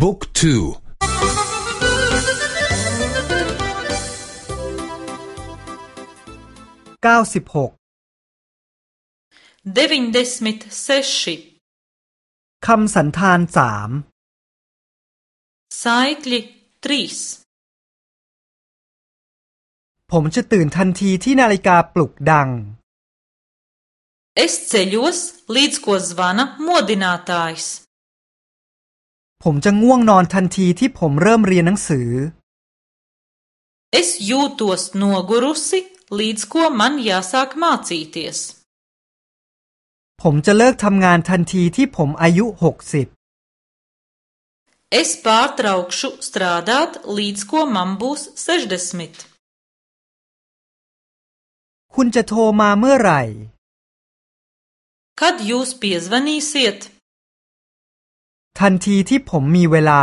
บุ๊กทูเก้าสิบหกเดวินเดสมิเซชิคำสันธานสามไซคลิทรีสผมจะตื่นทันทีที่นาฬิกาปลุกดังเอ Es ceļos līdz ko วสวาน m o d ดินาตาสผมจะง่วงนอนทันทีที่ผมเริ่มเรียนหนังสือ Es jūtos nogurusi, līdz ko man jāsāk mācīties. ผมจะเลิกทำงานทันทีที่ผมอายุหกสิบ Es pārtraukšu strādāt, līdz ko man būs 60. คุณจะโทรมาเมื่อไหร่ Kad jūs piezvanīsiet? ทันทีที่ผมมีเวลา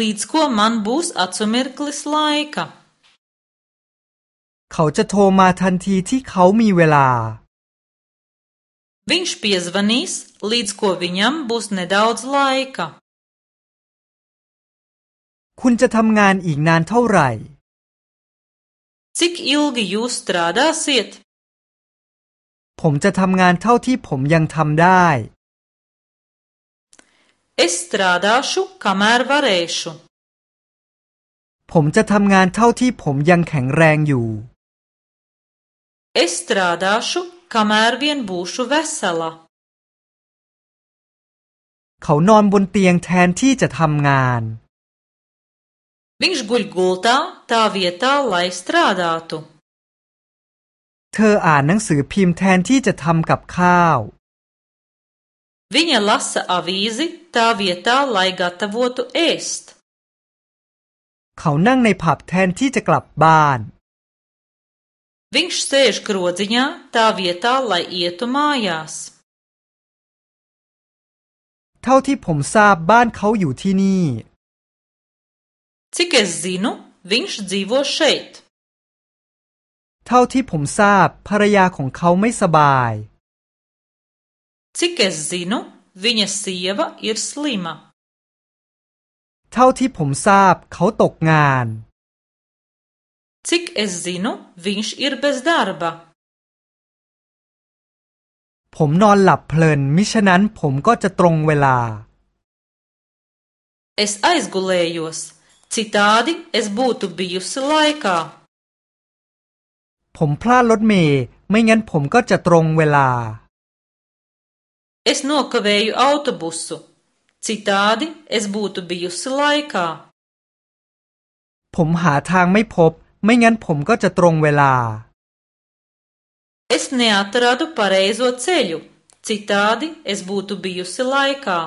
līdz ko man būs acumirklis laika เขาจะโทรมาทันทีที่เขามีเวลา viņš piezvanīs līdz ko viņam būs nedaudz laika คุณจะทำงานอีกนานเท่าไหร่ cik ilgi jūs strādāsiet ผมจะทำงานเท่าที่ผมยังทำได้ Es strādāšu, kamēr varēšu. ผมจะทำงานเท่าที่ผมยังแข็งแรงอยู่ Es strādāšu, kamēr vien būšu vesela. เขานอนบนเตียงแทนที่จะทำงาน Viņš guļ gultā tā vietā, lai strādātu. เธออ่านหนังสือพิมพ์แทนที่จะทำกับข้าว Viņa lasa avīzi tā vietā, lai gatavotu ēst. เขานั่งในผับแทนที่จะกลับบ้าน Viņš sēž krodziņā tā vietā, lai ietu mājās. เท่าที่ผมทราบบ้านเขาอยู่ที่นี่ Cik es zinu, viņš dzīvo šeit. เท่าที่ผมทราบภรรยาของเขาไม่สบาย Cik es zinu, viņa sieva ir slima. เท่าที่ผมทราบเขาตกงาน Cik es zinu, viņš ir bez darba. ผมนอนหลับเพลินมิฉะนั้นผมก็จะตรงเวลา Es aizgulējos, citādi es būtu bijusi laikā. ผมพลาดรถเมย์ไม่งั้นผมก็จะตรงเวลา Es nokavēju autobusu, citādi es būtu bijusi laikā. ผมหาทางไม่พบ ไม่งั้นผมก็จะตรงเวลา Es neatradu pareizo ceļu, citādi es būtu bijusi laikā.